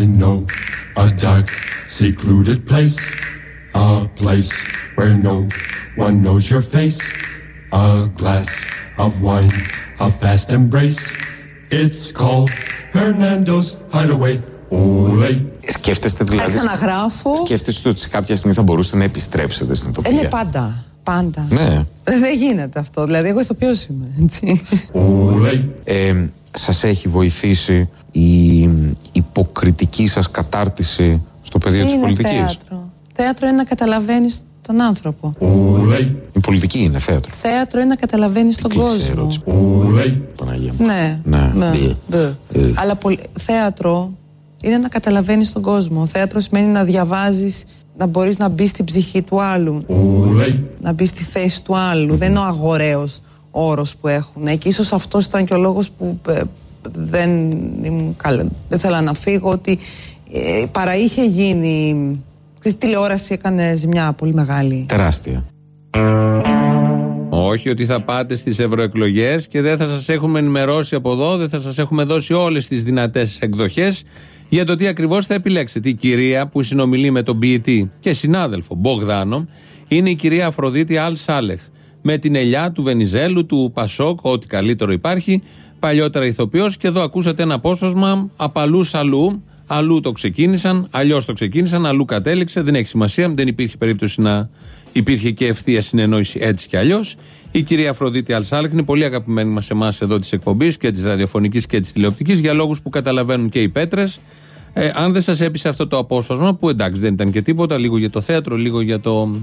I know a dark, secluded place. A place where no one knows your face. A glass of wine, a fast embrace. It's called Hernando's Hideaway. Ole. Σκέφτεστε Θα δηλαδή. ξαναγράφω. Σκέφτεστε ότι σε κάποια στιγμή θα μπορούσατε να επιστρέψετε στην Ε, τοπία. ναι, πάντα. Πάντα. Ναι. Ε, Δεν γίνεται αυτό. Δηλαδή, εγώ ηθοποιός είμαι. Έτσι. Ole. Ε, σας έχει βοηθήσει η υποκριτική σας κατάρτιση στο πεδίο της είναι πολιτικής; θέατρο; Θέατρο είναι να καταλαβαίνεις τον άνθρωπο. Ole. Η πολιτική είναι θέατρο. Θέατρο είναι να καταλαβαίνεις τον Κλείσε η κόσμο. ερώτηση. Ole. Παναγία μου. Ναι. Ναι. ναι, Ε. ναι. Ε. Αλλά πολυ- θέατρο είναι να καταλαβαίνεις τον κόσμο. Θέατρο σημαίνει να διαβάζεις, να μπορείς να μπεις στην ψυχή του άλλου. Ole. Να μπεις στη θέση του άλλου. Δεν είναι ο αγοραίος όρος που έχουν. Και ίσως αυτός ήταν και ο λόγος που ε, δεν, ήμουν καλά, δεν θέλα να φύγω. Ότι ε, παρά είχε γίνει. Ξέρεις, τηλεόραση έκανε ζημιά πολύ μεγάλη. Τεράστια. Όχι ότι θα πάτε στις ευρωεκλογές και δεν θα σας έχουμε ενημερώσει από εδώ, δεν θα σας έχουμε δώσει όλες τις δυνατές εκδοχές για το τι ακριβώς θα επιλέξετε. Η κυρία που συνομιλεί με τον ποιητή και συνάδελφο Μπογδάνο είναι η κυρία Αφροδίτη Αλ Σάλεχ. Με την ελιά του Βενιζέλου, του Πασόκ, ό,τι καλύτερο υπάρχει. Παλιότερα ηθοποιός και εδώ ακούσατε ένα απόσπασμα απαλού αλλού. Αλλού το ξεκίνησαν, αλλιώς το ξεκίνησαν, αλλού κατέληξε. Δεν έχει σημασία, δεν υπήρχε περίπτωση να υπήρχε και ευθεία συνεννόηση έτσι κι αλλιώς. Η κυρία Αφροδίτη Αλσάλεχ είναι πολύ αγαπημένη μας εμάς εδώ της εκπομπής και της ραδιοφωνικής και της τηλεοπτικής για λόγους που καταλαβαίνουν και οι πέτρες. Ε, αν δεν σας έπεισε αυτό το απόσπασμα, που εντάξει δεν ήταν και τίποτα, λίγο για το θέατρο, λίγο για, το,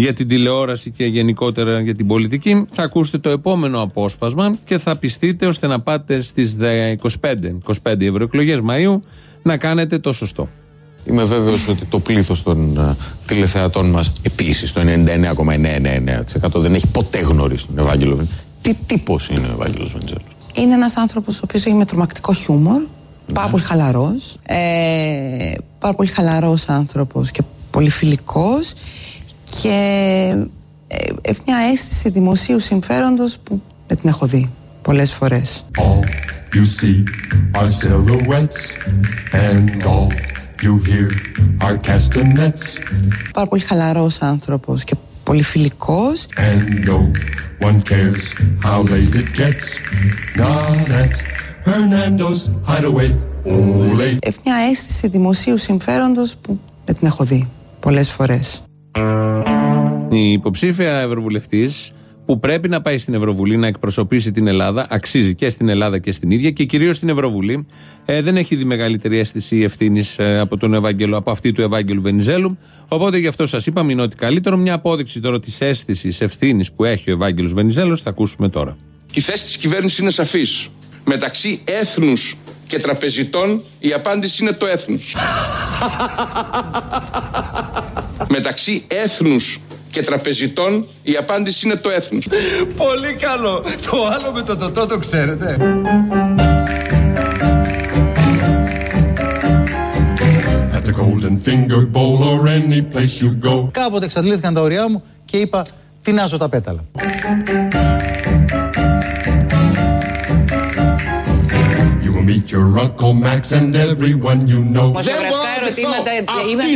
για την τηλεόραση και γενικότερα για την πολιτική, θα ακούσετε το επόμενο απόσπασμα και θα πιστείτε ώστε να πάτε στις 25, 25 ευρωεκλογές Μαου να κάνετε το σωστό. Είμαι βέβαιος ότι το πλήθος των ε, τηλεθεατών μας επίσης το 99,999% δεν έχει ποτέ γνωρίσει τον Ευάγγελο Βενιζέλο. Τι τύπος είναι ο Ευάγγελος Βενιζέλος. Είναι ένας άνθρωπος ο οποίος έχει με τρομακτικό χιούμορ, πάρα πολύ χαλαρός, ε, πάρα πολύ χαλαρός άνθρωπος και πολύ φιλικός και ε, έχει μια αίσθηση δημοσίου συμφέροντος που δεν την έχω δει πολλές φορές. All you see are silhouettes, and all you hear are castanets, Πάρα πολύ χαλαρός άνθρωπος και πολύ φιλικός and no one cares how late it gets. Not at Hernando's Hideaway. Ole. έχει μια αίσθηση δημοσίου συμφέροντος που δεν την έχω δει πολλές φορές. Η υποψήφια Ευρωβουλευτής που πρέπει να πάει στην Ευρωβουλή να εκπροσωπήσει την Ελλάδα, αξίζει και στην Ελλάδα και στην ίδια και κυρίως στην Ευρωβουλή. Ε, δεν έχει δει μεγαλύτερη αίσθηση ευθύνη από τον Ευάγγελο, από αυτή του Ευάγγελου Βενιζέλου. Οπότε γι' αυτό σας είπαμε είναι ότι καλύτερο. Μια απόδειξη τώρα της αίσθησης ευθύνης που έχει ο Ευάγγελος Βενιζέλος θα ακούσουμε τώρα. Η θέση της κυβέρνησης είναι σαφής. Μεταξύ έθνους και τραπεζιτών η απάντηση είναι το έθνους. Μεταξύ έθνους και τραπεζιτών η απάντηση είναι το έθνους. Πολύ καλό. Το άλλο με το τοτό το ξέρετε. At the Golden Finger Bowl or any place you go. Κάποτε εξαντλήθηκαν τα ωριά μου και είπα τεινάζω τα πέταλα. You will meet your Uncle Max and everyone you know. Δεν μπορώ να δεχθώ αυτή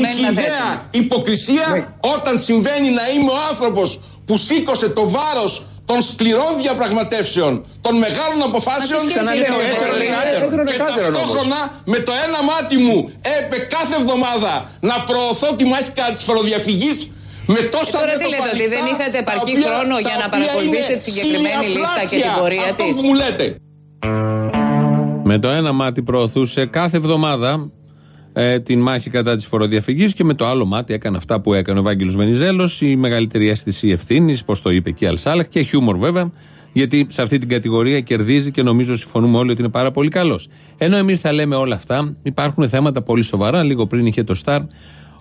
τη χιδαία υποκρισία όταν συμβαίνει να είμαι ο άνθρωπος που σήκωσε το βάρος των σκληρών διαπραγματεύσεων, των μεγάλων αποφάσεων και, το- και ταυτόχρονα με το ένα μάτι μου έπε κάθε εβδομάδα να προωθώ τη μάχη κατά της φοροδιαφυγής με τόσα Ε, τώρα τι λέτε, μετοπαλιστά, ότι δεν είχατε τα επαρκή οποία- χρόνο τα για να οποία παρακολουθήσετε είναι τη συγκεκριμένη λίστα και την χιλιαπλάσια πορεία αυτό της. που μου λέτε. Με το ένα μάτι προωθούσε κάθε εβδομάδα ε, την μάχη κατά της φοροδιαφυγής και με το άλλο μάτι έκανε αυτά που έκανε ο Ευάγγελος Βενιζέλος, η μεγαλύτερη αίσθηση ευθύνης, πώ το είπε και η Αλσάλεχ, και χιούμορ βέβαια, γιατί σε αυτή την κατηγορία κερδίζει και νομίζω συμφωνούμε όλοι ότι είναι πάρα πολύ καλός. Ενώ εμείς θα λέμε όλα αυτά, υπάρχουν θέματα πολύ σοβαρά. Λίγο πριν είχε το Σταρ,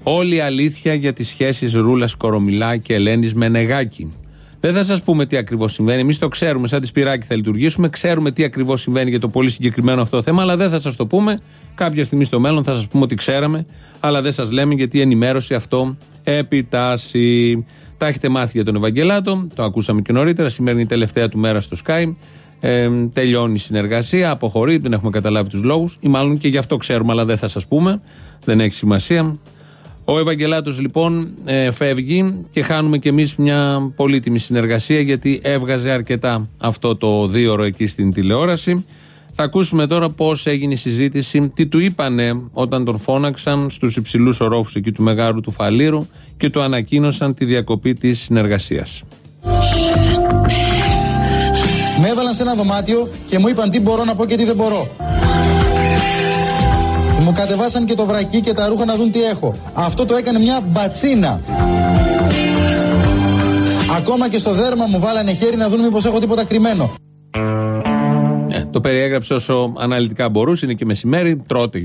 όλη η αλήθεια για τις σχέσεις Ρούλας Κορομιλά και Ελένης Μενεγάκη. Δεν θα σας πούμε τι ακριβώς συμβαίνει. Εμείς το ξέρουμε, σαν τη σπυράκι θα λειτουργήσουμε. Ξέρουμε τι ακριβώς συμβαίνει για το πολύ συγκεκριμένο αυτό θέμα, αλλά δεν θα σας το πούμε. Κάποια στιγμή στο μέλλον θα σας πούμε ότι ξέραμε, αλλά δεν σας λέμε γιατί η ενημέρωση αυτό επιτάσσει. Τα έχετε μάθει για τον Ευαγγελάτο, το ακούσαμε και νωρίτερα. Σήμερα είναι η τελευταία του μέρα στο Sky. Ε, τελειώνει η συνεργασία, αποχωρεί, δεν έχουμε καταλάβει τους λόγους, ή μάλλον και γι' αυτό ξέρουμε, αλλά δεν θα σας πούμε. Δεν έχει σημασία. Ο Ευαγγελάτος λοιπόν ε, φεύγει και χάνουμε κι εμείς μια πολύτιμη συνεργασία γιατί έβγαζε αρκετά αυτό το δίωρο εκεί στην τηλεόραση. Θα ακούσουμε τώρα πώς έγινε η συζήτηση, τι του είπανε όταν τον φώναξαν στους υψηλούς ορόφους εκεί του Μεγάρου του Φαλήρου και του ανακοίνωσαν τη διακοπή της συνεργασίας. Με έβαλαν σε ένα δωμάτιο και μου είπαν τι μπορώ να πω και τι δεν μπορώ. Μου κατεβάσαν και το βρακί και τα ρούχα να δουν τι έχω. Αυτό το έκανε μια μπατσίνα. Ακόμα και στο δέρμα μου βάλανε χέρι να δουν μήπως έχω τίποτα κρυμμένο. Ε, το περιέγραψε όσο αναλυτικά μπορούσε, είναι και μεσημέρι, τρώτε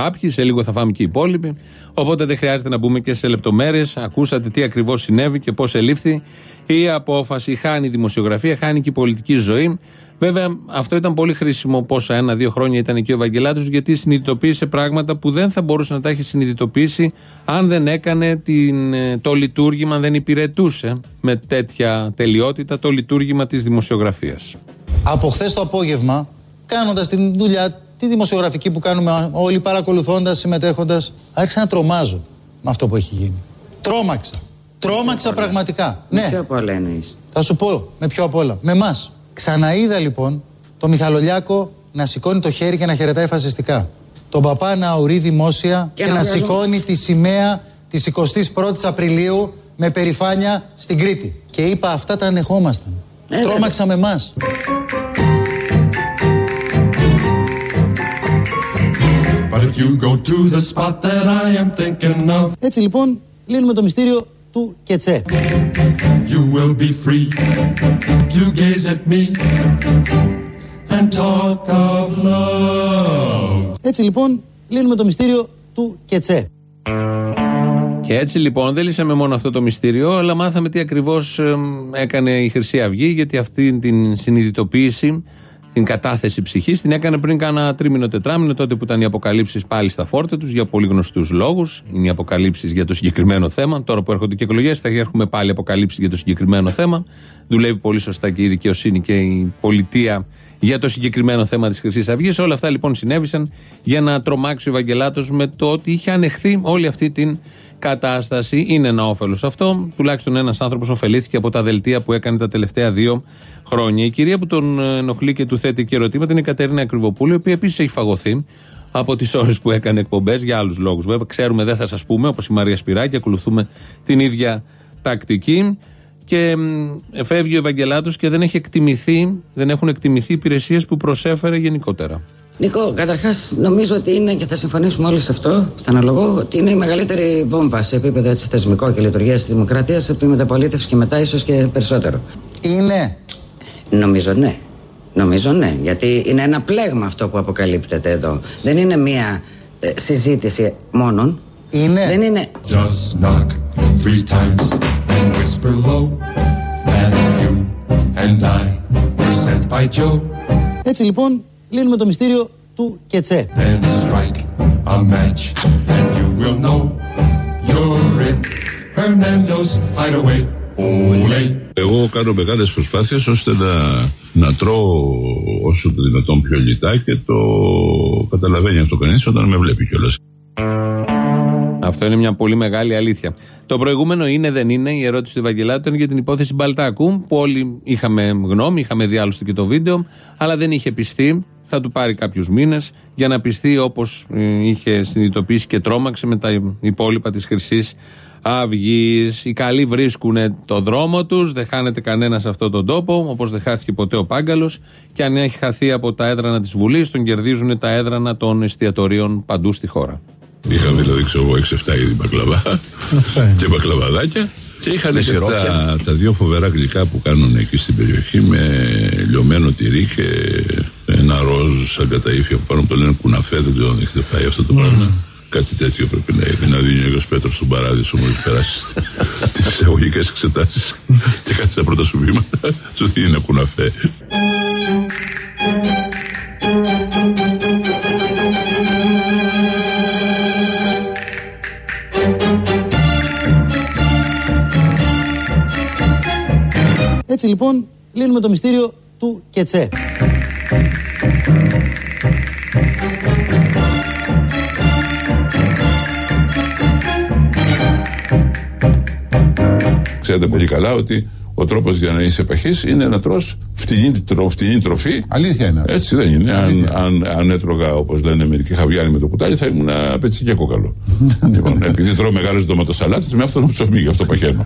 κάποιοι, σε λίγο θα φάμε και οι υπόλοιποι. Οπότε δεν χρειάζεται να μπούμε και σε λεπτομέρειες. Ακούσατε τι ακριβώς συνέβη και πώς ελήφθη η απόφαση. Χάνει η δημοσιογραφία, χάνει και η πολιτική ζωή. Βέβαια, αυτό ήταν πολύ χρήσιμο πόσα ένα-δύο χρόνια ήταν εκεί ο Βαγγελάτο, γιατί συνειδητοποίησε πράγματα που δεν θα μπορούσε να τα έχει συνειδητοποιήσει αν δεν έκανε την, το λειτουργήμα, αν δεν υπηρετούσε με τέτοια τελειότητα το λειτουργήμα της δημοσιογραφίας. Από χθες το απόγευμα, κάνοντας την δουλειά τη δημοσιογραφική που κάνουμε όλοι παρακολουθώντας, συμμετέχοντας, άρχισα να τρομάζω με αυτό που έχει γίνει. Τρόμαξα. Τρόμαξα πραγματικά. Με ναι. Ποιο απ' όλα Θα σου πω με ποιο απ' όλα. Με εμάς. Ξαναείδα λοιπόν το Μιχαλολιάκο να σηκώνει το χέρι και να χαιρετάει φασιστικά. Τον παπά να ορεί δημόσια και, να, σηκώνει τη σημαία της 21η Απριλίου με περηφάνεια στην Κρήτη. Και είπα αυτά τα ανεχόμασταν. Ε, Τρόμαξα με εμάς. Έτσι λοιπόν λύνουμε το μυστήριο του Κετσέ. You will be free to gaze at me and talk of love. Έτσι λοιπόν λύνουμε το μυστήριο του Κετσέ. Και έτσι λοιπόν δεν λύσαμε μόνο αυτό το μυστήριο, αλλά μάθαμε τι ακριβώς έκανε η Χρυσή Αυγή, γιατί αυτή την συνειδητοποίηση την κατάθεση ψυχής την έκανε πριν κάνα τρίμηνο, τετράμινο, τότε που ήταν οι αποκαλύψεις πάλι στα φόρτα τους για πολύ γνωστούς λόγους. Είναι οι αποκαλύψεις για το συγκεκριμένο θέμα. Τώρα που έρχονται και εκλογές, θα έχουμε πάλι αποκαλύψεις για το συγκεκριμένο θέμα. Δουλεύει πολύ σωστά και η δικαιοσύνη και η πολιτεία για το συγκεκριμένο θέμα της Χρυσής Αυγής. Όλα αυτά λοιπόν συνέβησαν για να τρομάξει ο Ευαγγελάτος με το ότι είχε ανεχθεί όλη αυτή την κατάσταση. Είναι ένα όφελος αυτό. Τουλάχιστον ένας άνθρωπος ωφελήθηκε από τα δελτία που έκανε τα τελευταία δύο χρόνια. Η κυρία που τον ενοχλεί και του θέτει και ερωτήματα είναι η Κατέρινα Ακριβοπούλη, η οποία επίσης έχει φαγωθεί από τις ώρες που έκανε εκπομπές για άλλους λόγους. Βέβαια, ξέρουμε, δεν θα σας πούμε, όπως η Μαρία Σπυράκη, ακολουθούμε την ίδια τακτική. Και φεύγει ο Ευαγγελάτος και δεν, έχει εκτιμηθεί, δεν έχουν εκτιμηθεί οι υπηρεσίες που προσέφερε γενικότερα. Νίκο, καταρχάς νομίζω ότι είναι και θα συμφωνήσουμε όλοι σε αυτό, θα αναλογώ, ότι είναι η μεγαλύτερη βόμβα σε επίπεδο έτσι, θεσμικό και λειτουργίας της δημοκρατίας από τη μεταπολίτευση και μετά ίσως και περισσότερο. Είναι. Νομίζω ναι. Νομίζω ναι. Γιατί είναι ένα πλέγμα αυτό που αποκαλύπτεται εδώ. Δεν είναι μία ε, συζήτηση μόνον. Είναι. Δεν είναι. Just knock three times and whisper low that you and I were sent by Joe. Έτσι λοιπόν λύνουμε το μυστήριο του Κετσέ. Then strike a match and you will know you're in Hernando's hideaway. Εγώ κάνω μεγάλες προσπάθειες ώστε να, να τρώω όσο το δυνατόν πιο λιτά και το καταλαβαίνει αυτό κανείς όταν με βλέπει κιόλας. Αυτό είναι μια πολύ μεγάλη αλήθεια. Το προηγούμενο είναι, δεν είναι, η ερώτηση του Ευαγγελάτου ήταν για την υπόθεση Μπαλτάκου, που όλοι είχαμε γνώμη, είχαμε δει άλλωστε και το βίντεο, αλλά δεν είχε πιστεί. Θα του πάρει κάποιους μήνες για να πιστεί όπως ε, είχε συνειδητοποιήσει και τρόμαξε με τα υπόλοιπα της Χρυσής Αυγής. Οι καλοί βρίσκουν το δρόμο τους, δεν χάνεται κανένας σε αυτόν τον τόπο, όπως δεν χάθηκε ποτέ ο Πάγκαλος. Και αν έχει χαθεί από τα έδρανα της Βουλής, τον κερδίζουν τα έδρανα των εστιατορίων παντού στη χώρα. Είχαν δηλαδή, ξέρω εγώ, 6-7 είδη μπακλαβά και μπακλαβαδάκια. Και είχαν και τα, τα δύο φοβερά γλυκά που κάνουν εκεί στην περιοχή με λιωμένο τυρί και ένα ροζ σαν καταήφια που πάνω που το λένε κουναφέ. Δεν ξέρω αν έχετε φάει αυτό το πράγμα. Κάτι τέτοιο πρέπει να είναι. Να δίνει ο Άγιος Πέτρος στον παράδεισο μόλις περάσεις τις εισαγωγικές εξετάσεις και κάνει τα πρώτα σου βήματα. Σου δίνει ένα κουναφέ. Έτσι λοιπόν λύνουμε το μυστήριο του και τσε. Ξέρετε πολύ καλά ότι ο τρόπος για να είσαι παχή είναι να τρώ φτηνή, φτηνή τροφή. Αλήθεια είναι. Έτσι δεν είναι. Αν, αν, αν έτρωγα, όπως λένε μερικοί, χαβιάρι με το κουτάλι, θα ήμουν πετσι και κόκαλο. λοιπόν, επειδή τρώω μεγάλε ντοματοσαλάτε, με αυτό το ψωμί, γι' αυτό παχαίνω.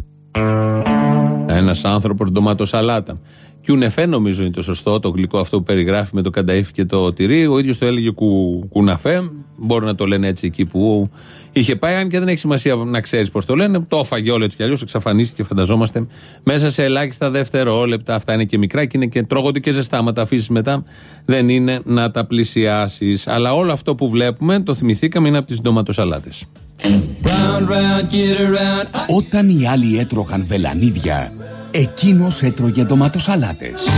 Ένας άνθρωπος ντοματοσαλάτα. Κιουνεφέ νομίζω είναι το σωστό, το γλυκό αυτό που περιγράφει με το κανταήφι και το τυρί. Ο ίδιος το έλεγε κου, κουναφέ. Μπορεί να το λένε έτσι εκεί που είχε πάει, αν και δεν έχει σημασία να ξέρεις πώς το λένε. Το έφαγε όλο έτσι κι αλλιώς, εξαφανίστηκε, φανταζόμαστε, μέσα σε ελάχιστα δευτερόλεπτα. Αυτά είναι και μικρά και είναι και τρώγονται και ζεστά. Μα τα αφήσεις μετά, δεν είναι να τα πλησιάσεις. Αλλά όλο αυτό που βλέπουμε, το θυμηθήκαμε, είναι από τις ντοματοσαλάτε. Όταν οι άλλοι έτρωγαν βελανίδια, εκείνος έτρωγε ντοματοσαλάτες.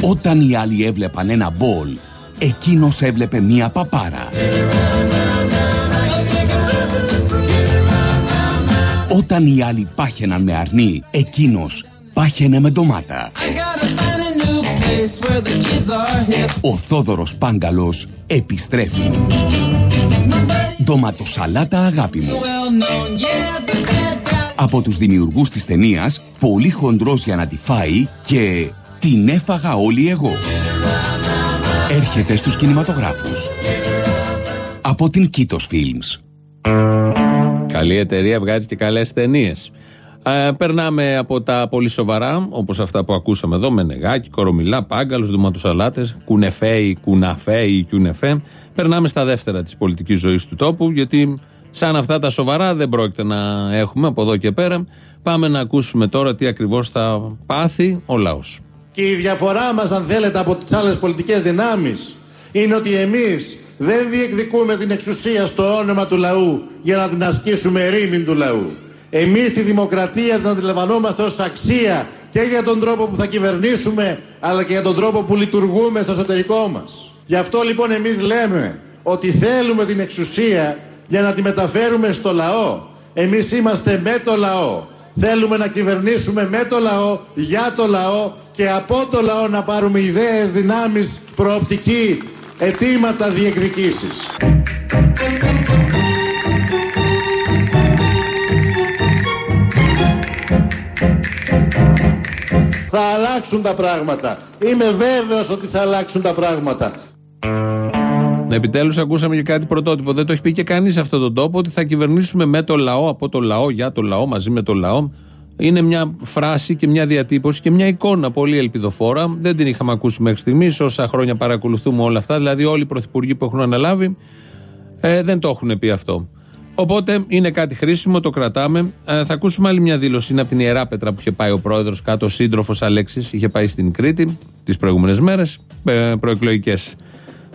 Όταν οι άλλοι έβλεπαν ένα μπολ, εκείνος έβλεπε μία παπάρα. Όταν οι άλλοι πάχαιναν με αρνί, εκείνος πάχαινε με ντομάτα. Ο Θόδωρος Πάγκαλος επιστρέφει. Ντοματοσαλάτα αγάπη μου. Από τους δημιουργούς της ταινίας «Πολύ χοντρός για να τη φάει» και «Την έφαγα όλη εγώ». Έρχεται στους κινηματογράφους. Από την Κίτος Films. Καλή εταιρεία βγάζει και καλές ταινίες. Ε, περνάμε από τα πολύ σοβαρά, όπως αυτά που ακούσαμε εδώ, με νεγάκι, κορομιλά, πάγκαλους, ντοματοσαλάτες, κουνεφέι, κουναφέι, κιουνεφέ. Περνάμε στα δεύτερα της πολιτικής ζωής του τόπου, γιατί σαν αυτά τα σοβαρά δεν πρόκειται να έχουμε από εδώ και πέρα. Πάμε να ακούσουμε τώρα τι ακριβώς θα πάθει ο λαός. Και η διαφορά μας, αν θέλετε, από τις άλλες πολιτικές δυνάμεις είναι ότι εμείς δεν διεκδικούμε την εξουσία στο όνομα του λαού για να την ασκήσουμε ρήμην του λαού. Εμείς τη δημοκρατία την αντιλαμβανόμαστε ως αξία και για τον τρόπο που θα κυβερνήσουμε αλλά και για τον τρόπο που λειτουργούμε στο εσωτερικό μας. Γι' αυτό λοιπόν εμείς λέμε ότι θέλουμε την εξουσία για να τη μεταφέρουμε στο λαό. Εμείς είμαστε με το λαό. Θέλουμε να κυβερνήσουμε με το λαό, για το λαό και από το λαό να πάρουμε ιδέες, δυνάμεις, προοπτική, αιτήματα, διεκδικήσεις. Θα αλλάξουν τα πράγματα. Είμαι βέβαιος ότι θα αλλάξουν τα πράγματα. Επιτέλους, ακούσαμε και κάτι πρωτότυπο. Δεν το έχει πει και κανείς σε αυτόν τον τόπο ότι θα κυβερνήσουμε με το λαό, από το λαό, για το λαό, μαζί με το λαό. Είναι μια φράση και μια διατύπωση και μια εικόνα πολύ ελπιδοφόρα. Δεν την είχαμε ακούσει μέχρι στιγμής. Όσα χρόνια παρακολουθούμε όλα αυτά, δηλαδή όλοι οι πρωθυπουργοί που έχουν αναλάβει ε, δεν το έχουν πει αυτό. Οπότε είναι κάτι χρήσιμο, το κρατάμε. Ε, θα ακούσουμε άλλη μια δήλωση. Είναι από την Ιερά Πέτρα που είχε πάει ο πρόεδρος κάτω, ο σύντροφος Αλέξης. Είχε πάει στην Κρήτη τις προηγούμενες μέρες, ε, προεκλογικές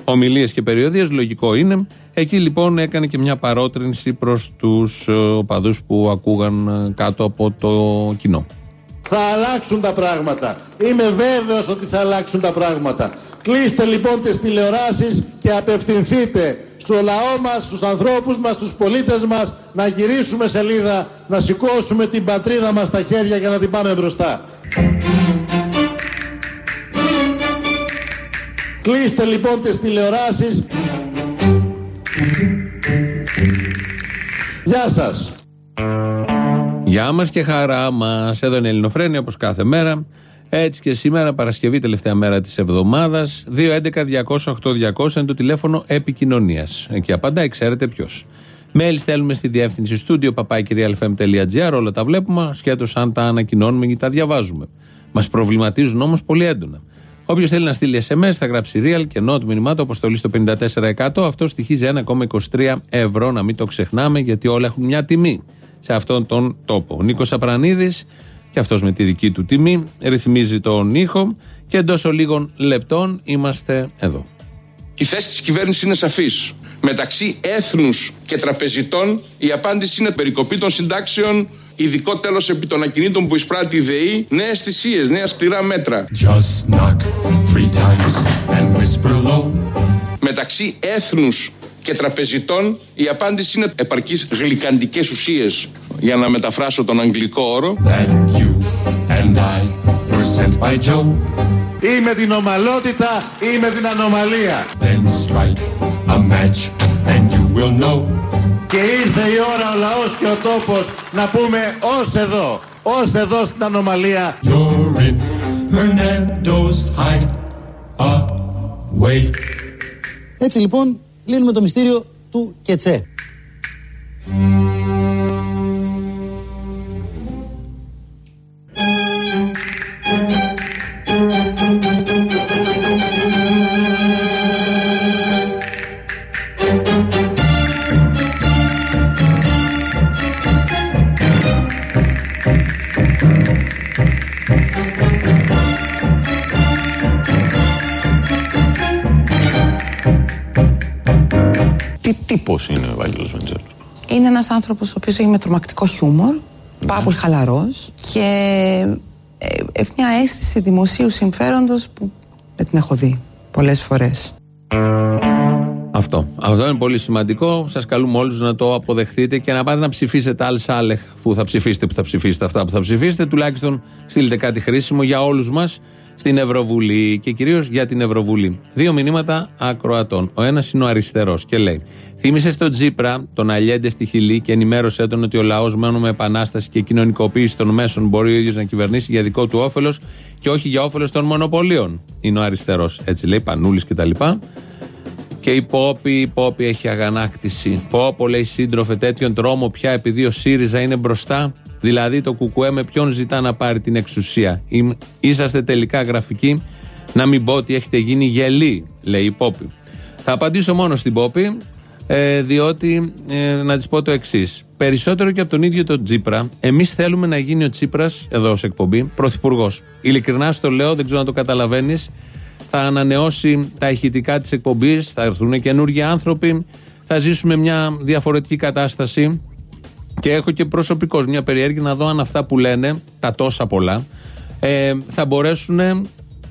ομιλίες και περιοδίες. Λογικό είναι. Εκεί λοιπόν έκανε και μια παρότρινση προς τους ε, οπαδούς που ακούγαν ε, κάτω από το κοινό. Θα αλλάξουν τα πράγματα. Είμαι βέβαιος ότι θα αλλάξουν τα πράγματα. Κλείστε λοιπόν τις τηλεοράσεις και απευθυνθείτε στο λαό μας, στους ανθρώπους μας, στους πολίτες μας, να γυρίσουμε σελίδα, να σηκώσουμε την πατρίδα μας στα χέρια για να την πάμε μπροστά. Κλείστε λοιπόν τις τηλεοράσεις. Γεια σας. Γεια μας και χαρά μας. Εδώ είναι η Ελληνοφρένια όπως κάθε μέρα. Έτσι και σήμερα, Παρασκευή, τελευταία μέρα της εβδομάδας, 2.11.208.200 είναι το τηλέφωνο επικοινωνίας. Εκεί απαντάει, ξέρετε ποιος. Μέλη στέλνουμε στη διεύθυνση στούντιο παπάκυριαλfm.gr. Όλα τα βλέπουμε, σχέτω αν τα ανακοινώνουμε ή τα διαβάζουμε. Μας προβληματίζουν όμως πολύ έντονα. Όποιος θέλει να στείλει SMS θα γράψει real και ενώ του μηνυμάτου αποστολή στο 54%. Αυτό στοιχίζει 1,23 ευρώ. Να μην το ξεχνάμε γιατί όλα έχουν μια τιμή σε αυτόν τον τόπο. Νίκος Απρανίδης και αυτός με τη δική του τιμή ρυθμίζει τον ήχο και εντός λίγων λεπτών είμαστε εδώ. Η θέση της κυβέρνησης είναι σαφής. Μεταξύ έθνους και τραπεζιτών η απάντηση είναι περικοπή των συντάξεων, ειδικό τέλος επί των ακινήτων που εισπράττει η ΔΕΗ, νέες θυσίες, νέα σκληρά μέτρα. Μεταξύ έθνους και τραπεζιτών η απάντηση είναι επαρκείς γλυκαντικές ουσίες για να μεταφράσω τον αγγλικό όρο And by Joe, ή με την ομαλότητα ή με την ανομαλία. then strike a match and you will know. Και ήρθε η ώρα ο λαός και ο τόπος να πούμε ως εδώ, ως εδώ στην ανομαλία. You're in Hernando's hideaway. Έτσι λοιπόν λύνουμε το μυστήριο του Κετσέ. Ένας άνθρωπος ο οποίος έχει με τρομακτικό χιούμορ, πάρα πολύ χαλαρός και ε, ε, μια αίσθηση δημοσίου συμφέροντος που δεν την έχω δει πολλές φορές. Αυτό. Αυτό είναι πολύ σημαντικό. Σας καλούμε όλους να το αποδεχτείτε και να πάτε να ψηφίσετε άλλε άλεχ που θα ψηφίσετε, που θα ψηφίσετε αυτά που θα ψηφίσετε. Τουλάχιστον στείλτε κάτι χρήσιμο για όλους μας στην Ευρωβουλή και κυρίως για την Ευρωβουλή. Δύο μηνύματα ακροατών. Ο ένας είναι ο αριστερός και λέει: Θύμησες στον Τζίπρα τον Αλιέντε στη Χιλή και ενημέρωσε τον ότι ο λαός μένω με επανάσταση και κοινωνικοποίηση των μέσων μπορεί ο ίδιος να κυβερνήσει για δικό του όφελος και όχι για όφελος των μονοπωλίων. Είναι ο αριστερός. Έτσι λέει, Πανούλης κτλ. Και η Πόπη, η Πόπη έχει αγανάκτηση. Πόπο λέει σύντροφε τέτοιον τρόμο πια επειδή ο ΣΥΡΙΖΑ είναι μπροστά. Δηλαδή το Κουκουέ με ποιον ζητά να πάρει την εξουσία. Είμαι- Είσαστε τελικά γραφικοί να μην πω ότι έχετε γίνει γελοί, λέει η Πόπη. Θα απαντήσω μόνο στην Πόπη, ε, διότι ε, να της πω το εξής. Περισσότερο και από τον ίδιο τον Τσίπρα, εμείς θέλουμε να γίνει ο Τσίπρας, εδώ ως εκπομπή, πρωθυπουργός. Ειλικρινά στο λέω, δεν ξέρω να το καταλαβαίνεις θα ανανεώσει τα ηχητικά της εκπομπής, θα έρθουν καινούργιοι άνθρωποι, θα ζήσουμε μια διαφορετική κατάσταση και έχω και προσωπικώς μια περιέργεια να δω αν αυτά που λένε, τα τόσα πολλά, ε, θα μπορέσουν,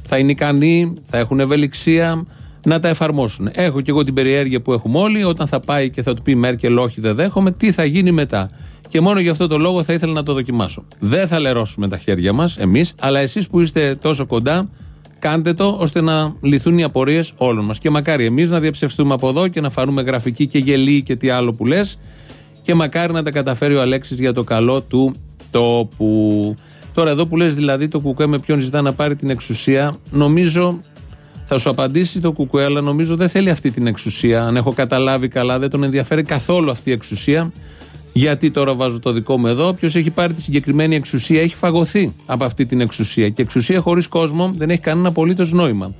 θα είναι ικανοί, θα έχουν ευελιξία να τα εφαρμόσουν. Έχω και εγώ την περιέργεια που έχουμε όλοι, όταν θα πάει και θα του πει η Μέρκελ όχι δεν δέχομαι, τι θα γίνει μετά. Και μόνο γι' αυτό το λόγο θα ήθελα να το δοκιμάσω. Δεν θα λερώσουμε τα χέρια μας εμείς, αλλά εσείς που είστε τόσο κοντά, Κάντε το ώστε να λυθούν οι απορίες όλων μας. Και μακάρι εμείς να διαψευστούμε από εδώ και να φανούμε γραφική και γελοί και τι άλλο που λες. Και μακάρι να τα καταφέρει ο Αλέξης για το καλό του τόπου. Τώρα, εδώ που λες δηλαδή το Κουκουέ με ποιον ζητά να πάρει την εξουσία, νομίζω θα σου απαντήσει το Κουκουέ, αλλά νομίζω δεν θέλει αυτή την εξουσία. Αν έχω καταλάβει καλά, δεν τον ενδιαφέρει καθόλου αυτή η εξουσία. Γιατί τώρα βάζω το δικό μου εδώ. Όποιος έχει πάρει τη συγκεκριμένη εξουσία έχει φαγωθεί από αυτή την εξουσία. Και εξουσία χωρίς κόσμο δεν έχει κανένα απολύτως νόημα.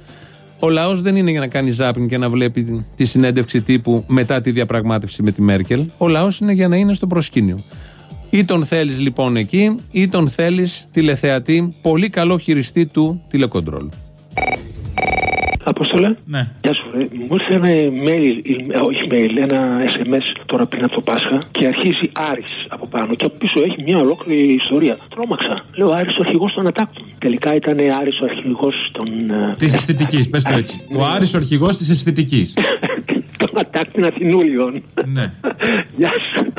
Ο λαός δεν είναι για να κάνει ζάπινγκ και να βλέπει τη- τη συνέντευξη τύπου μετά τη διαπραγμάτευση με τη Μέρκελ. Ο λαός είναι για να είναι στο προσκήνιο. Ή τον θέλεις λοιπόν εκεί, ή τον θέλεις τηλεθεατή, πολύ καλό χειριστή του τηλεκοντρόλ. Απόστολε. Ναι. Γεια σου, ρε. Μου ήρθε ένα mail, ε, όχι mail, ένα SMS τώρα πριν από το Πάσχα και αρχίζει Άρης από πάνω και από πίσω έχει μια ολόκληρη ιστορία. Τρόμαξα. Λέω Άρης ο αρχηγός των Ατάκτων. Τελικά ήταν Άρης ο αρχηγός των. ε, Της αισθητικής, πες το έτσι. Ο Άρης ο αρχηγός της αισθητικής. των Ατάκτων Αθηνούλιων. ναι. Γεια σου.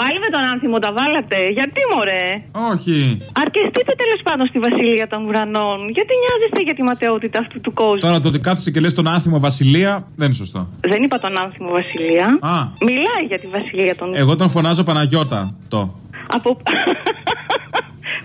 Πάλι με τον άνθιμο τα βάλατε; Γιατί μωρέ; Όχι. Αρκεστείτε τέλος πάντων στη Βασιλεία των Ουρανών. Γιατί νοιάζεστε για τη ματαιότητα αυτού του κόσμου; Τώρα το ότι κάθισε και λες τον άθιμο Βασιλεία δεν είναι σωστό. Δεν είπα τον άνθιμο Βασιλεία. Α. Μιλάει για τη Βασιλεία των Εγώ τον φωνάζω Παναγιώτα. Το. Από...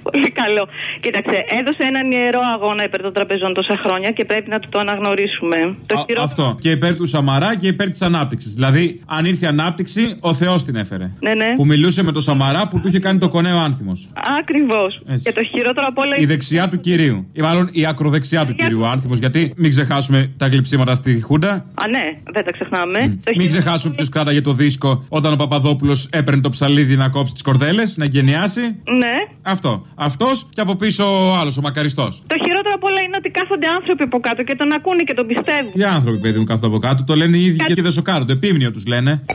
Πολύ καλό. Κοίταξε, έδωσε έναν ιερό αγώνα υπέρ των τραπεζών τόσα χρόνια και πρέπει να του το αναγνωρίσουμε. Το Α, χειρό- Αυτό. Και υπέρ του Σαμαρά και υπέρ της ανάπτυξης. Δηλαδή, αν ήρθε η ανάπτυξη, ο Θεός την έφερε. Ναι, ναι. Που μιλούσε με τον Σαμαρά που του είχε κάνει το κονέο άνθιμος. Ακριβώς. Έτσι. Και το χειρότερο απ' όλα Η δεξιά του κυρίου. Ή μάλλον η ακροδεξιά του κυρίου άνθιμος. Γιατί μην ξεχάσουμε τα γλυψίματα στη Χούντα. Α, ναι, δεν τα ξεχνάμε. Το Μην ξεχάσουμε ποιος κράταγε το δίσκο όταν ο Παπαδόπουλος έπαιρνε το ψαλίδι να κόψει τις κορδέλες, να εγκαινιάσει. Ναι. Αυτό. Αυτός και από πίσω ο άλλος, ο μακαριστός. Το χειρότερο απ' όλα είναι ότι κάθονται άνθρωποι από κάτω και τον ακούνε και τον πιστεύουν. Τι άνθρωποι, παιδί μου, κάθονται από κάτω. Το λένε οι ίδιοι και δεν σοκάρονται. Επίμνιο τους λένε.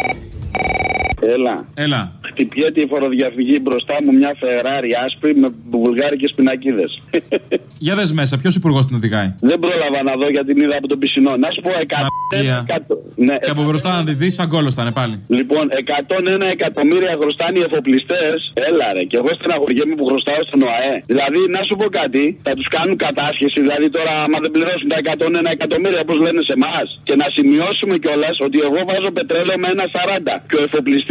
Έλα. Έλα. χτυπιέται η φοροδιαφυγή μπροστά μου μια Φεράρι άσπρη με βουλγάρικες πινακίδες. Για δες μέσα, ποιος υπουργός την οδηγάει; Δεν πρόλαβα να δω γιατί την είδα από τον πισινό. Να σου πω 100. Μαλακία. Ναι, Και από μπροστά να τη δεις, σαν κόλος θα είναι πάλι. Λοιπόν, 101 εκατομμύρια χρωστάνε οι εφοπλιστές. Έλα ρε, και εγώ στεναχωριέμαι που χρωστάω στον ΟΑΕ. Δηλαδή, να σου πω κάτι, θα τους κάνουν κατάσχεση. Δηλαδή, τώρα, άμα δεν πληρώσουν τα 101 εκατομμύρια, όπως λένε σε εμάς. Και να σημειώσουμε κιόλας ότι εγώ βάζω πετρέλαιο με 1,40 και ο εφοπλιστής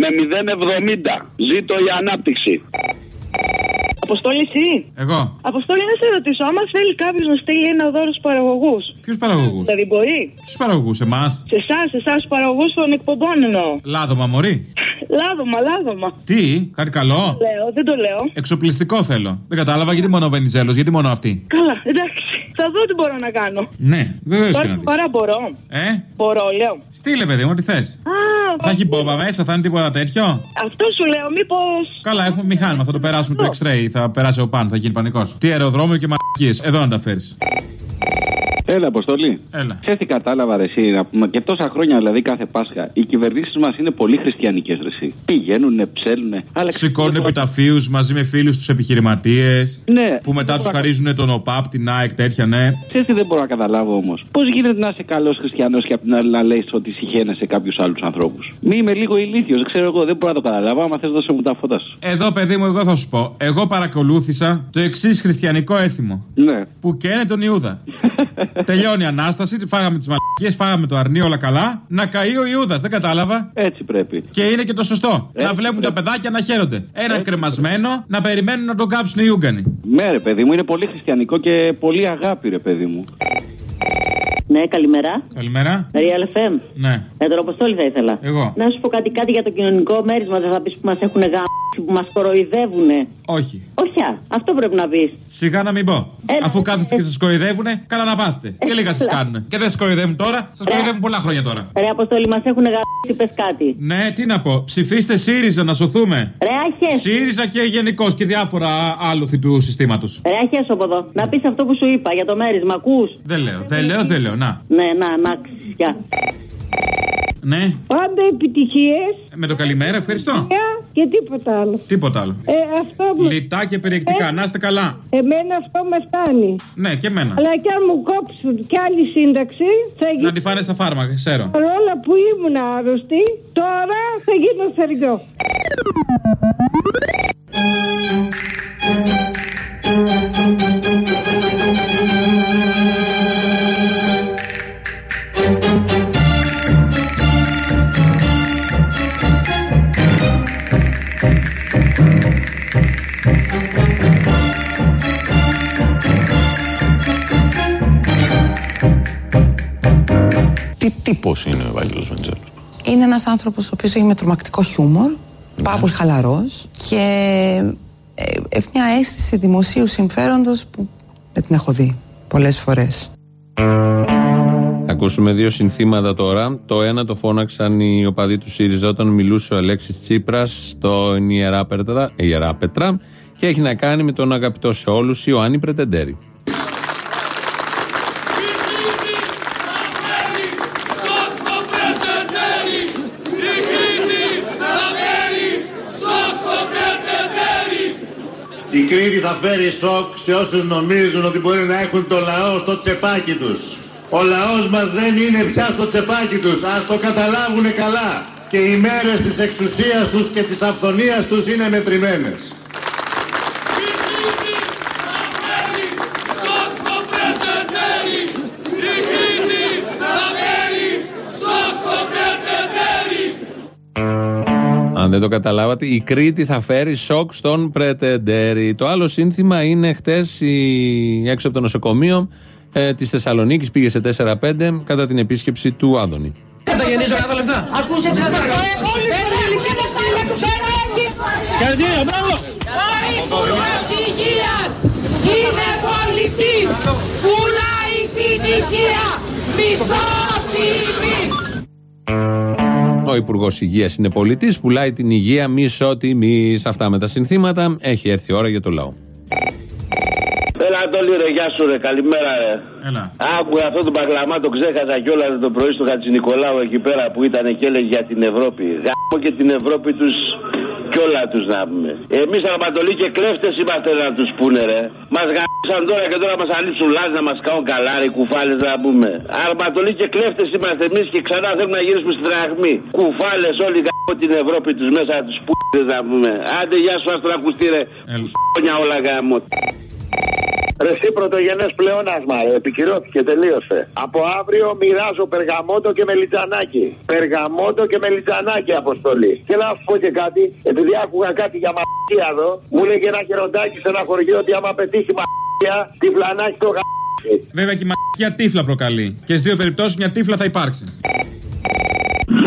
με 0,70. Ζήτω η ανάπτυξη. Αποστόλη, εσύ. Εγώ. Αποστόλη, να σε ρωτήσω, άμα θέλει κάποιος να στείλει ένα δώρο στους παραγωγούς. Ποιους παραγωγούς; Δηλαδή μπορεί. Ποιους παραγωγούς, εμάς; Σε εσάς, σε εσάς του παραγωγούς των εκπομπών εννοώ. Λάδωμα, Μωρή. Λάδωμα, λάδωμα. Τι, κάτι καλό; Λέω, δεν το λέω. Εξοπλιστικό θέλω. Δεν κατάλαβα γιατί μόνο ο Βενιζέλος, γιατί μόνο αυτή; Καλά, εντάξει. Θα δω τι μπορώ να κάνω. Ναι, βεβαίως και Τώρα να δει. παρά μπορώ. Ε, Μπορώ, λέω. στείλε παιδί μου, τι θες. Α, Θα έχει μπόμπα μέσα, θα είναι τίποτα τέτοιο; αυτό σου λέω, μήπω. Καλά, έχουμε μηχάνημα, θα το περάσουμε το X-ray, θα περάσει ο πάνω, θα γίνει πανικός. Τι αεροδρόμιο και μαρκίε, εδώ να τα φέρεις. Έλα, Αποστολή. Έλα. Ξέρεις τι κατάλαβα, ρε, εσύ, να πούμε, και τόσα χρόνια δηλαδή κάθε Πάσχα. Οι κυβερνήσεις μας είναι πολύ χριστιανικές, ρε. εσύ. Πηγαίνουνε, ψέλνουνε. Αλλά Σηκώνουν επιταφείου μαζί με φίλους τους επιχειρηματίες. Ναι. Που μετά τους χαρίζουν τον ΟΠΑΠ, την ΑΕΚ, τέτοια, ναι. Ξέρεις τι δεν μπορώ να καταλάβω όμως. Πώς γίνεται να είσαι καλός χριστιανός και απ' την άλλη να λες ότι συχαίνεσαι κάποιους άλλους ανθρώπους; Μη είμαι λίγο ηλίθιος, δεν ξέρω εγώ, δεν μπορώ να το καταλάβω. Άμα θες, δώσε μου τα φώτα σου. Εδώ, παιδί μου, εγώ θα σου πω. Εγώ παρακολούθησα το εξής χριστιανικό έθιμο. Ναι. Που καίνε τον Ιούδα. Τελειώνει η ανάσταση, φάγαμε τις μαλακίες, φάγαμε το αρνί, όλα καλά. Να καεί ο Ιούδας, δεν κατάλαβα. Έτσι πρέπει. Και είναι και το σωστό. να βλέπουν τα παιδάκια να χαίρονται. Ένα κρεμασμένο να περιμένουν να τον κάψουν οι Ιούγκανοι. Ναι, ρε παιδί μου, είναι πολύ χριστιανικό και πολύ αγάπη, ρε παιδί μου. Ναι, καλημέρα. Καλημέρα. Real FM. Ναι. Με τον Αποστόλη θα ήθελα. Εγώ. Να σου πω κάτι, κάτι για το κοινωνικό μέρισμα. Δεν θα πεις που μας έχουν γάμψει, που μας κοροϊδεύουνε. Όχι. Όχι, α, αυτό πρέπει να πεις. Σιγά να μην πω. Έλα. Αφού κάθεστε και σα κοροϊδεύουνε, καλά να πάθετε. Και λίγα σας κάνουν. Και δεν σα κοροϊδεύουν τώρα, σας κοροϊδεύουν πολλά χρόνια τώρα. Ρε Αποστόλη, μας έχουν γάμψει, πες κάτι. Ναι, τι να πω. Ψηφίστε ΣΥΡΙΖΑ να σωθούμε. Ρε άχες. ΣΥΡΙΖΑ και γενικώς και διάφορα άλοθη του συστήματος. Ρε άχες από εδώ. Να πεις αυτό που σου είπα για το μέρισμα, ακούς. Δεν λέω, δεν λέω, δεν λέω. Να. Ναι, να, να, ξυσκιά. Ναι. Πάντα επιτυχίες. Με το καλημέρα, ευχαριστώ. Και τίποτα άλλο. Τίποτα άλλο. Ε, αυτό μου... Λιτά και περιεκτικά, Ε, να είστε καλά. Εμένα αυτό με φτάνει. Ναι, και εμένα. Αλλά κι αν μου κόψουν κι άλλη σύνταξη, θα Να γίνω. τη φάνε στα φάρμακα, ξέρω. Παρόλα που ήμουν άρρωστη, τώρα θα γίνω θεριό. Τι τύπο είναι ο Ευάγγελο Βεντζέλος; Είναι ένας άνθρωπος ο οποίος έχει με τρομακτικό χιούμορ, πάρα πολύ χαλαρός και ε, ε, μια αίσθηση δημοσίου συμφέροντος που δεν την έχω δει πολλές φορές. Θα ακούσουμε δύο συνθήματα τώρα. Το ένα το φώναξαν οι οπαδοί του ΣΥΡΙΖΑ όταν μιλούσε ο Αλέξης Τσίπρας στο Ιερά Πέτρα, Ιερά Πέτρα και έχει να κάνει με τον αγαπητό σε όλους Ιωάννη Πρετεντέρη. Η Κρήτη θα φέρει σοκ σε όσους νομίζουν ότι μπορεί να έχουν το λαό στο τσεπάκι τους. Ο λαός μας δεν είναι πια στο τσεπάκι τους, ας το καταλάβουν καλά. Και οι μέρες της εξουσίας τους και της αυθονίας τους είναι μετρημένες. Αν δεν το καταλάβατε, η Κρήτη θα φέρει σοκ στον Πρετεντέρη. Το άλλο σύνθημα είναι χτες έξω από το νοσοκομείο ε, της Θεσσαλονίκης. Πήγε σε 4-5 κατά την επίσκεψη του Άδωνη. Καταγενείς 10 λεπτά. Ακούστε τι σας πω, όλοι οι πολιτικοί μας θέλουν τους ενέχει. Συγχαρητήρια, μπράβο. Ο Υπουργός Υγείας είναι πολιτής. Πουλάει την υγεία. Μισό τιμής. Ο Υπουργός Υγείας είναι πολιτής, πουλάει την υγεία μισοτιμή. Αυτά με τα συνθήματα. Έχει έρθει η ώρα για το λαό. Έλα, Αντώνη, ρε, γεια σου, ρε, καλημέρα, ρε. Έλα. Άκουγα αυτό τον παγλαμά, τον ξέχασα κιόλας το πρωί στο Χατζη Νικολάου εκεί πέρα που ήταν και έλεγε για την Ευρώπη. Γάμο και την Ευρώπη τους όλα τους να πούμε. Εμείς αρματολοί και κλέφτες είμαστε να τους πούνε ρε. Μας γάμισαν τώρα και τώρα μας ανοίξουν λάζ να μας κάνουν καλάρι, κουφάλες να πούμε. Αρματολοί και κλέφτες είμαστε εμείς και ξανά θέλουμε να γυρίσουμε στην τραγμή. Κουφάλες όλοι γάμω την Ευρώπη τους μέσα τους πούνε να πούμε. Άντε γεια σου άστρο ακουστή ρε. Χρόνια όλα γάμο. Ρε εσύ πρωτογενές πλεόνασμα, ρε. επικυρώθηκε, τελείωσε. Από αύριο μοιράζω περγαμότο και μελιτζανάκι. Περγαμότο και μελιτζανάκι αποστολή. Και να σου πω και κάτι, επειδή άκουγα κάτι για μαγεία εδώ, μου λέγε ένα χεροντάκι σε ένα χωριό ότι άμα πετύχει μαγεία, τη φλανάκι το γα... Βέβαια και η μαγεία τύφλα προκαλεί. Και στις δύο περιπτώσεις μια τύφλα θα υπάρξει.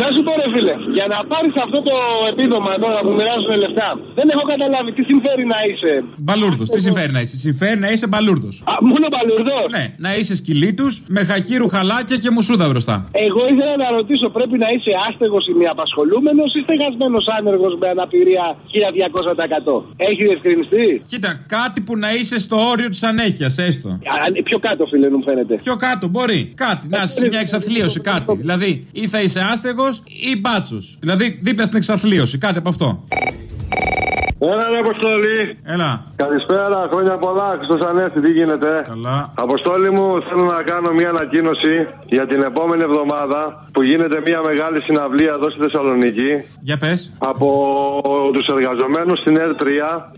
Να σου πω ρε φίλε, για να πάρει αυτό το επίδομα τώρα που μοιράζουν λεφτά, δεν έχω καταλάβει τι συμφέρει να είσαι. Μπαλούρδο. Τι συμφέρει να είσαι. Συμφέρει να είσαι μπαλούρδο. Α, μόνο μπαλούρδο. Ναι, να είσαι σκυλί του με χακύρου χαλάκια και μουσούδα μπροστά. Εγώ ήθελα να ρωτήσω, πρέπει να είσαι άστεγο ή μη απασχολούμενο ή στεγασμένο άνεργο με αναπηρία 1200%. Έχει διευκρινιστεί. Κοίτα, κάτι που να είσαι στο όριο τη ανέχεια, έστω. Α, πιο κάτω, φίλε, μου φαίνεται. Πιο κάτω, μπορεί. Κάτι. Να είσαι σε μια εξαθλίωση, κάτι. Δηλαδή, ή θα είσαι άστεγο ή μπάτσο. Δηλαδή, δίπλα στην εξαθλίωση, κάτι από αυτό. Έλα, ρε Αποστόλη. Έλα. Καλησπέρα, χρόνια πολλά. Χριστός Ανέστη, τι γίνεται; Καλά. Αποστόλη μου, θέλω να κάνω μια ανακοίνωση για την επόμενη εβδομάδα που γίνεται μια μεγάλη συναυλία εδώ στη Θεσσαλονίκη. Για πες. Από τους εργαζομένους στην ΕΡΤ3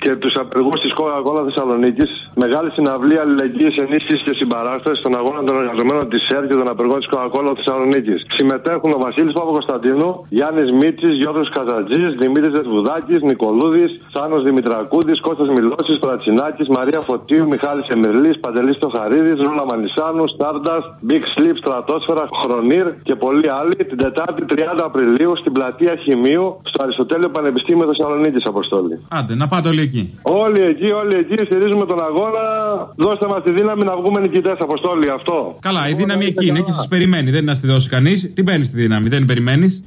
και τους απεργούς της Coca-Cola Θεσσαλονίκης. Μεγάλη συναυλία αλληλεγγύης, ενίσχυσης και συμπαράστασης των αγώνων των εργαζομένων της ΕΡΤ και των απεργών της Coca-Cola Θεσσαλονίκης. Συμμετέχουν ο Βασίλης Παπα-Κωνσταντίνου, Γιάννης Μίτσης, Γιώργος Καζατζής, Δημήτρης Δεσβουδάκη, Νικολούδης, Θάνο Δημητρακούδη, Κώστας Μιλώσης, Πρατσινάκης, Μαρία Φωτίου, Μιχάλης Εμερλής, Παντελής Στοχαρίδης, Ρούλα Μανισάνου, Στάρντας, Big Sleep, Στρατόσφαιρα, Χρονίρ και πολλοί άλλοι την Τετάρτη 30 Απριλίου στην πλατεία Χημείου στο Αριστοτέλειο Πανεπιστήμιο Θεσσαλονίκης Αποστόλη. Άντε, να πάτε όλοι εκεί. Όλοι εκεί, όλοι εκεί στηρίζουμε τον αγώνα. Δώστε μας τη δύναμη να βγούμε νικητές, Αποστόλη, αυτό. Καλά, η δύναμη εκεί είναι και σας περιμένει. Δεν είναι να στη δώσει κανείς. Την παίρνεις τη δύναμη, δεν περιμένεις;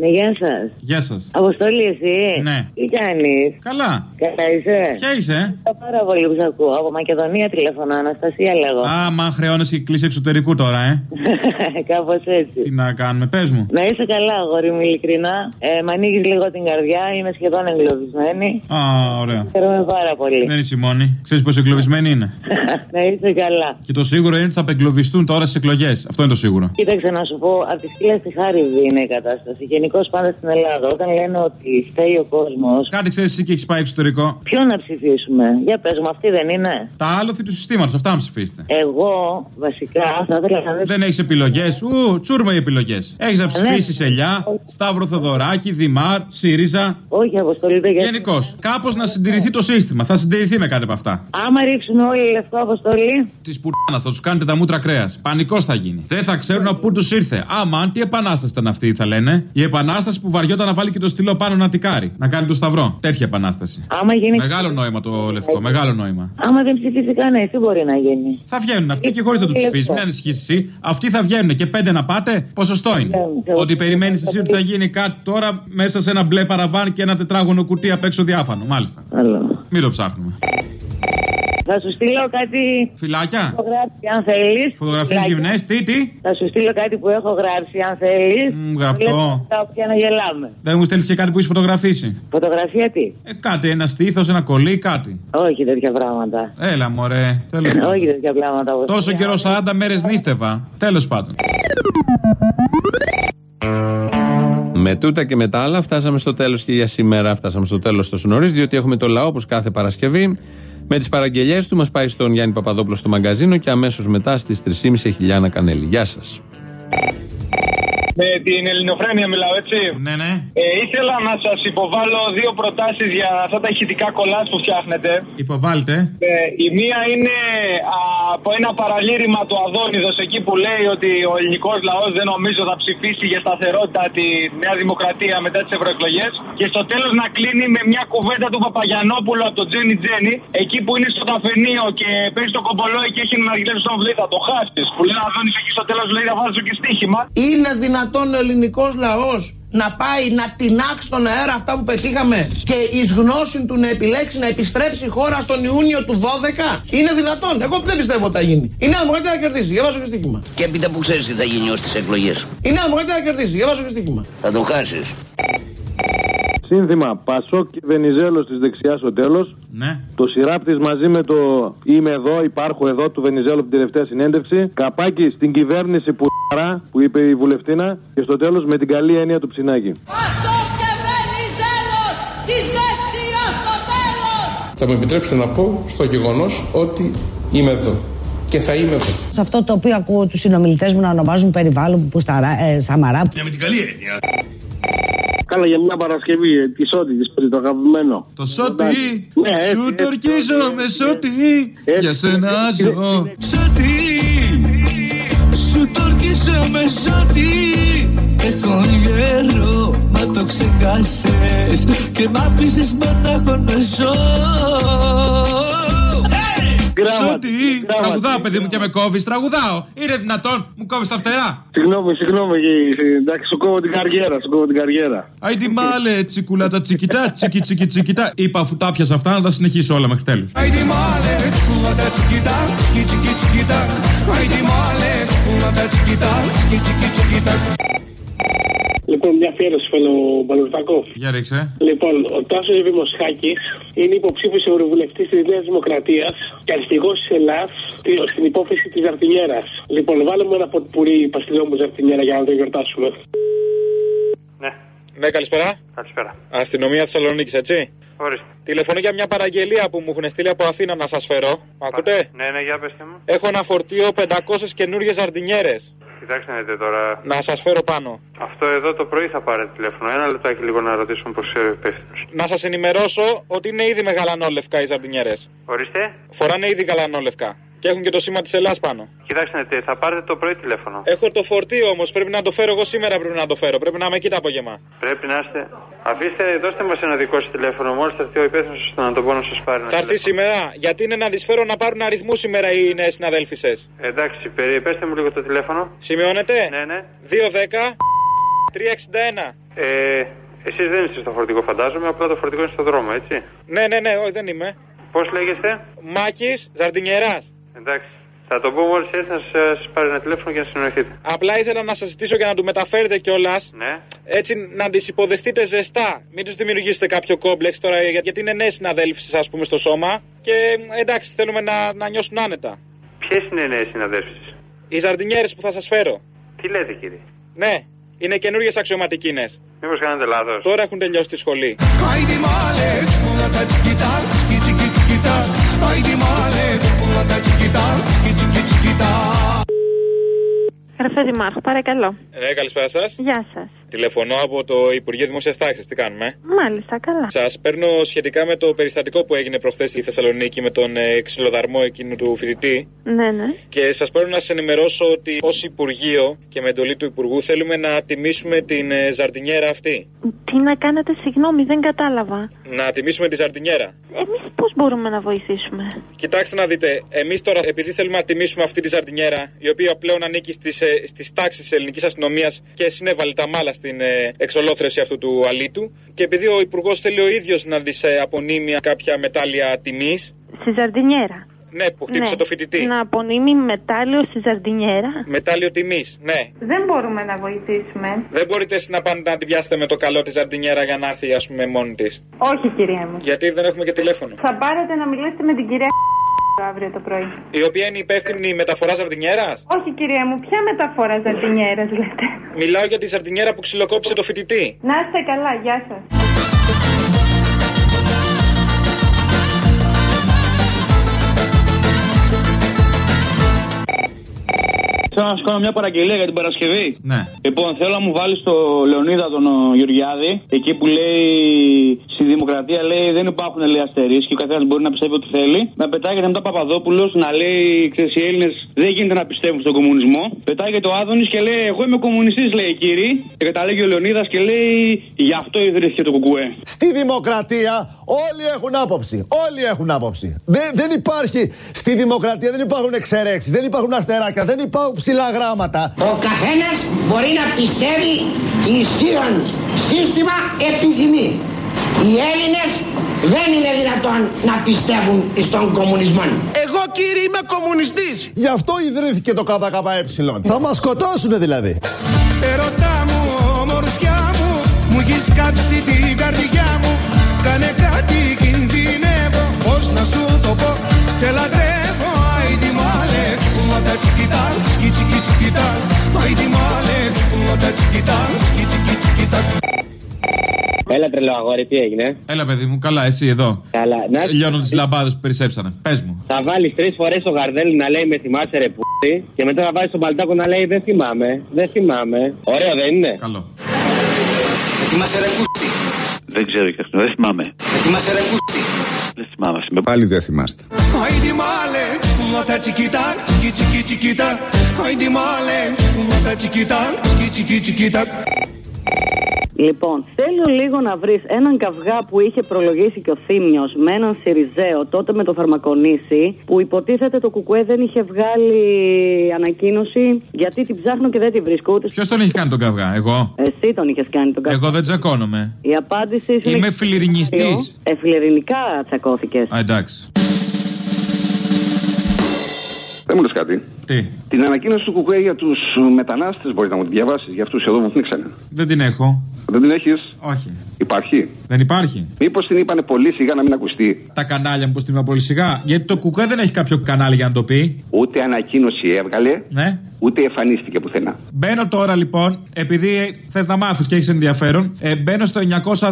Ναι, γεια σας. Γεια σας. Αποστολή, εσύ; Ναι. Τι κάνεις; Καλά. Καλά είσαι; Ποια είσαι; Πάρα πολύ που σε ακούω. Από Μακεδονία τηλεφωνώ, Αναστασία λέγω. Α, μα χρεώνει η κλίση εξωτερικού τώρα, ε. Κάπως έτσι. Τι να κάνουμε, πες μου. Να είσαι καλά, αγόρι μου, ειλικρινά. Ε, μ' ανοίγεις λίγο την καρδιά, είμαι σχεδόν εγκλωβισμένη. Α, ωραία. Χαίρομαι πάρα πολύ. Δεν είσαι η μόνη. Ξέρεις πω εγκλωβισμένη είναι; να είσαι καλά. Και το σίγουρο είναι ότι θα απεγκλωβιστούν τώρα στις εκλογές. Αυτό είναι το σίγουρο. Κοίταξε να σου πω, από τη σκύλα στη χάριβη είναι η κατάσταση. Γενικώ πάντα στην Ελλάδα. Όταν λένε ότι φταίει ο κόσμος. Κάτι ξέρεις εσύ και έχεις πάει εξωτερικό; Ποιο να ψηφίσουμε; Για πες μου, αυτή δεν είναι; Τα άλοθη του συστήματος, αυτά να ψηφίσετε. Εγώ βασικά θα ήθελα να Δεν έχεις επιλογές. Ου, τσούρμα οι επιλογές. Έχεις να ψηφίσεις Ελιά, Σταύρο Θοδωράκη, Δημάρ, ΣΥΡΙΖΑ. Όχι, αποστολή δεν Γενικώς. Κάπως να συντηρηθεί το σύστημα. Θα συντηρηθεί με κάτι από αυτά. Άμα ρίξουμε όλοι λευκό αποστολή. Τη πουρνάνας θα τους κάνετε τα μούτρα κρέας. Πανικός θα γίνει. Δεν θα ξέρουν από πού τους ήρθε. Άμα, τι επανάσταση ήταν αυτή, θα λένε. Η επανάσταση που βαριόταν να βάλει και το στυλό πάνω να τικάρει. Να κάνει το σταυρό. Τέτοια επανάσταση. Άμα γίνει. Μεγάλο νόημα το λευκό. Μεγάλο νόημα. Άμα δεν ψηφίσει κανένα, τι μπορεί να γίνει; Θα βγαίνουν αυτοί και χωρίς να τους ψηφίσει. Μην ανησυχήσει εσύ. Αυτοί θα βγαίνουν και πέντε να πάτε. Ποσοστό είναι. Ότι περιμένεις εσύ ότι θα γίνει κάτι τώρα μέσα σε ένα μπλε παραβάν και ένα τετράγωνο κουτί απ' έξω διάφανο. Μάλιστα. Μην το ψάχνουμε. Θα σου στείλω κάτι. Φυλάκια. Φωτογράφηση, αν θέλεις. Φωτογραφίε γυμνές, τι, τι; Θα σου στείλω κάτι που έχω γράψει, αν θέλεις. Μ, γραπτό. Για να γελάμε. Δεν μου στέλνεις και κάτι που έχεις φωτογραφίσει. Φωτογραφία τι; Ε, κάτι, ένα στήθος, ένα κολλή, κάτι. Όχι τέτοια πράγματα. Έλα, μωρέ. Τέλος. Όχι τέτοια πράγματα. όπως Τόσο καιρό 40 μέρες νύστευα. Τέλος πάντων. Με τούτα και με τα άλλα, φτάσαμε στο τέλος και για σήμερα. Φτάσαμε στο τέλος τόσο νωρί, διότι έχουμε το λαό όπως κάθε Παρασκευή. Με τις παραγγελίε του, μας πάει στον Γιάννη Παπαδόπουλο στο μαγκαζίνο και αμέσως μετά στις 3.30 έχει Λιάνα Κανέλη. Γεια σας. Με την ελληνοφρένεια μιλάω, έτσι. Ναι, ναι. Ε, ήθελα να σας υποβάλω δύο προτάσεις για αυτά τα ηχητικά κολλάζ που φτιάχνετε. Υποβάλλετε. Ε, η μία είναι α, από ένα παραλήρημα του Αδόνιδος εκεί που λέει ότι ο ελληνικός λαός δεν νομίζω θα ψηφίσει για σταθερότητα τη Νέα Δημοκρατία μετά τις ευρωεκλογές. Και στο τέλος να κλείνει με μια κουβέντα του Παπαγιανόπουλου από το Τζένι Τζένι, εκεί που είναι στο καφενείο και παίζει το κομπολόι και έχει ένα γυλέ στον βλήτα. Το χάσει. Που λέει Αδόνης εκεί στο τέλος λέει θα βάζω και στοίχημα. Είναι δυνατόν ο ελληνικός λαός να πάει να τεινάξει στον αέρα αυτά που πετύχαμε και εις γνώση του να επιλέξει να επιστρέψει η χώρα στον Ιούνιο του 12. Είναι δυνατόν; Εγώ δεν πιστεύω ότι θα γίνει. Η Νέα Δημοκρατία θα κερδίσει. Για βάζω και στοίχημα. Και έπειτα που ξέρεις τι θα γίνει ως τις εκλογές. Η Νέα Δημοκρατία θα κερδίσει. Για βάζω και στοίχημα. Θα το χάσεις. Σύνθημα Πασόκ και Βενιζέλο της δεξιάς στο τέλος. Ναι. Το σειράπτη μαζί με το Είμαι εδώ, υπάρχω εδώ του Βενιζέλου από την τελευταία συνέντευξη. Καπάκι στην κυβέρνηση που που είπε η βουλευτήνα. Και στο τέλος με την καλή έννοια του ψινάκι. Πασόκ και Βενιζέλος της δεξιάς στο τέλος. Θα μου επιτρέψετε να πω στο γεγονός ότι είμαι εδώ. Και θα είμαι εδώ. Σε αυτό το οποίο ακούω τους συνομιλητές μου να ονομάζουν περιβάλλον που σταρά, ε, Σαμαρά. Για με την καλή έννοια. Καλά για μια Παρασκευή, ε, τη Σότη, της το αγαπημένο. Το Σότι, Ναι, έτσι, σου έτσι, τορκίζω με Σότι, για σένα ζω. Σωτή, σου τορκίζω με σωτή Έχω γέρο, μα το ξεχάσες Και μ' άφησες μονάχο να ζω Σότι, τραγουδάω παιδί μου και με κόβει, τραγουδάω. Είναι δυνατόν, μου κόβει τα φτερά. Συγγνώμη, συγγνώμη, ε, εντάξει, σου κόβω την καριέρα, σου κόβω την καριέρα. Αϊντι μάλε, τσικουλά τα τσικιτά, τσικι τσικι τσικιτά. Είπα αφού τα πιασα αυτά να τα συνεχίσω όλα μέχρι τέλου. Άιντι μάλε, τσικουλάτα τσικιτά, τσικι τσικι τσικιτά Άιντι μάλε, τσικουλάτα τσικιτά, τσικι τσικι τσικιτά Λοιπόν, μια αφιέρωση θέλω Μπαλουρτακόφ. Για ρίξε. Λοιπόν, ο Τάσος Δημοσχάκη είναι υποψήφιος ευρωβουλευτής της Νέας Δημοκρατίας και αρχηγός της Ελλάδας στην υπόθεση της Ζαρτινιέρα. Λοιπόν, βάλε μου ένα ποτπουρί παστιλό μου Ζαρτινιέρα για να το γιορτάσουμε. Ναι, καλησπέρα. Καλησπέρα. Αστυνομία Θεσσαλονίκης, έτσι. Ορίστε. Τηλεφωνώ για μια παραγγελία που μου έχουν στείλει από Αθήνα να σας φέρω. Μ' ακούτε; Ναι, ναι, για πετε μου. Έχω ένα φορτίο 500 καινούριε ζαρτινιέρε. Κοιτάξτε να δείτε τώρα. Να σας φέρω πάνω. Αυτό εδώ το πρωί θα πάρετε τηλέφωνο. Ένα λεπτάκι λίγο να ρωτήσουμε πώς ξέρει ο υπεύθυνος. Να σας ενημερώσω ότι είναι ήδη με γαλανόλευκα οι ζαρτινιέρες. Ορίστε. Φοράνε ήδη γαλανόλευκα. Και έχουν και το σήμα της Ελλάδα πάνω. Κοιτάξτε να δείτε, θα πάρετε το πρωί τηλέφωνο. Έχω το φορτίο όμως, πρέπει να το φέρω εγώ σήμερα. Πρέπει να το φέρω. Πρέπει να είμαι εκεί το απόγευμα. Πρέπει να είστε. Αφήστε, δώστε μας ένα δικό σας τηλέφωνο. Μόλις θα έρθει ο υπεύθυνος να το πω να σας πάρει. ένα Θα έρθει τηλέφωνο. σήμερα, γιατί είναι να τι φέρω να πάρουν αριθμούς σήμερα οι νέες συναδέλφισε. Εντάξει, περί, πέστε μου λίγο το τηλέφωνο. Σημειώνετε; Ναι, ναι. 210 361. Ε, Εσείς δεν είστε στο φορτικό, φαντάζομαι. Απλά το φορτικό είναι στο δρόμο, έτσι. Ναι, ναι, ναι, όχι, δεν είμαι. Πώς λέγεστε, Μάκης Ζαρτινιερά. Εντάξει. Θα το πω μόλις έρθει να σας πάρει ένα τηλέφωνο και να συνοηθείτε. Απλά ήθελα να σας ζητήσω και να του μεταφέρετε κιόλας. Ναι. Έτσι να τις υποδεχτείτε ζεστά. Μην τους δημιουργήσετε κάποιο κόμπλεξ τώρα, για- γιατί είναι νέες συναδέλφοι, ας πούμε, στο σώμα. Και εντάξει, θέλουμε να, να νιώσουν άνετα. Ποιες είναι οι νέες συναδέλφοι Οι ζαρτινιέρε που θα σας φέρω. Τι λέτε, κύριε; Ναι, είναι καινούριε αξιωματικίνες. Μήπως κάνετε λάθος; Τώρα έχουν τελειώσει τη σχολή. Άιντι μάλε, τσικουλάτα τσικιτά, τσικι τσικι τσικιτά Άιντι μάλε, τσικουλάτα τσικιτά, τσικι τσικι τσικιτά Γραφέ Δημάρχου, παρακαλώ. Ναι, καλησπέρα σας. Γεια σας. Τηλεφωνώ από το Υπουργείο Δημόσιας Τάξης. Τι κάνουμε; Μάλιστα, καλά. Σας παίρνω σχετικά με το περιστατικό που έγινε προχθές στη Θεσσαλονίκη με τον ε, ξυλοδαρμό εκείνου του φοιτητή. Ναι, ναι. Και σας παίρνω να σας ενημερώσω ότι ως Υπουργείο και με εντολή του Υπουργού θέλουμε να τιμήσουμε την ε, ζαρτινιέρα αυτή. Τι να κάνετε, συγγνώμη, δεν κατάλαβα. Να τιμήσουμε τη ζαρτινιέρα. Εμείς πώς μπορούμε να βοηθήσουμε; Κοιτάξτε να δείτε, εμείς τώρα, επειδή θέλουμε να τιμήσουμε αυτή τη ζαρτινιέρα, η οποία πλέον ανήκει στις στις τάξεις της ελληνικής αστυνομίας και συνέβαλε τα μάλα στην ε, εξολόθρεση αυτού του αλήτου, και επειδή ο Υπουργός θέλει ο ίδιος να της ε, απονείμει κάποια μετάλλια τιμής. Στη Ζαρντινιέρα. Ναι, που χτύπησε Ναι. το φοιτητή. Να απονείμει μετάλλιο στη Ζαρντινιέρα. Μετάλλιο τιμής, ναι. Δεν μπορούμε να βοηθήσουμε. Δεν μπορείτε εσείς να πάνε να την πιάσετε με το καλό της ζαρτινιέρα για να έρθει, ας πούμε, μόνη της; Όχι, κυρία μου. Γιατί δεν έχουμε και τηλέφωνο. Θα πάρετε να μιλήσετε με την κυρία αύριο το πρωί. Η οποία είναι υπεύθυνη μεταφοράς ζαρτινιέρας; Όχι, κυρία μου, ποια μεταφορά Ζαρντινιέρα λέτε; Μιλάω για τη ζαρτινιέρα που ξυλοκόπησε το φοιτητή. Να είστε καλά, γεια σας. Θέλω να σου κάνω μια παραγγελία για την Παρασκευή. Ναι. Λοιπόν, θέλω να μου βάλεις το Λεωνίδα τον ο, Γεωργιάδη, εκεί που λέει στη Δημοκρατία λέει δεν υπάρχουν λέει αστερίσκοι, ο καθένας μπορεί να πιστεύει ό,τι θέλει. Να πετάγεται μετά Παπαδόπουλος να λέει ξέρεις, οι Έλληνες δεν γίνεται να πιστεύουν στον κομμουνισμό. Πετάγεται ο Άδωνης και λέει Εγώ είμαι κομμουνιστής, λέει κύριε. Και καταλήγει ο Λεωνίδας και λέει Γι' αυτό ιδρύθηκε το κουκουέ. Στη δημοκρατία όλοι έχουν άποψη. Όλοι έχουν άποψη. Δεν, δεν υπάρχει στη δημοκρατία, δεν υπάρχουν εξαιρέξεις, δεν υπάρχουν αστεράκια, δεν υπάρχουν ψηλά γράμματα. Ο καθένας μπορεί να πιστεύει ισίων σύστημα επιθυμεί. Οι Έλληνες δεν είναι δυνατόν να πιστεύουν στον κομμουνισμό. Εγώ κύριε είμαι κομμουνιστής. Γι' αυτό ιδρύθηκε το ΚΚΕ. Θα μας σκοτώσουν δηλαδή. Ερωτά μου, ομορφιά μου, μου έχεις κάψει την καρδιά μου. Κάνε κάτι κινδυνεύω, Πώς να σου το πω, σε λατρεύω. Έλα τρελό αγόρι, τι έγινε; Έλα παιδί μου, καλά, εσύ εδώ. Καλά. Λιώνω τις λαμπάδες που περισσέψανε. Πες μου. Θα βάλεις τρεις φορές το γαρδέλι να λέει με θυμάσαι ρε που. Και μετά θα βάλεις τον παλτάκο να λέει δεν θυμάμαι. Δεν θυμάμαι. Ωραίο δεν είναι; Καλό. Θυμάσαι ρε που. Δεν ξέρω και αυτό, δεν θυμάμαι. Θυμάσαι ρε που. Δεν θυμάμαι. Είμαι Πάλι δεν θυμάστε. Άιντι μάλε, που τα τσικίτα, τσικί τσικί τσικίτα. Άιντι μάλε, που τα τσικίτα, τσικί τσικί τσικίτα. Λοιπόν, θέλω λίγο να βρεις έναν καυγά που είχε προλογίσει και ο Θήμιος με έναν Σιριζέο τότε με το Φαρμακονήσι, που υποτίθεται το Κουκουέ δεν είχε βγάλει ανακοίνωση, γιατί την ψάχνω και δεν τη βρίσκω ούτε. Ποιος τον έχει κάνει τον καυγά, εγώ; Εσύ τον είχες κάνει τον καυγά. Εγώ δεν τσακώνομαι. Η απάντηση είναι. Είμαι φιλιρινιστής. Ε, φιλιρινικά τσακώθηκες. Α, εντάξει. Δεν μου λες κάτι. Τι; Την ανακοίνωση του Κουκουέ για τους μετανάστες μπορεί να μου τη διαβάσεις για αυτούς εδώ που πνίξανε. Δεν την έχω. Δεν την έχεις; Όχι. Υπάρχει; Δεν υπάρχει. Μήπως την είπανε πολύ σιγά να μην ακουστεί; Τα κανάλια μου την είπα πολύ σιγά. Γιατί το κουκουέ δεν έχει κάποιο κανάλι για να το πει. Ούτε ανακοίνωση έβγαλε. Ναι. Ούτε εμφανίστηκε πουθενά. Μπαίνω τώρα λοιπόν, επειδή θες να μάθεις και έχεις ενδιαφέρον, ε, μπαίνω στο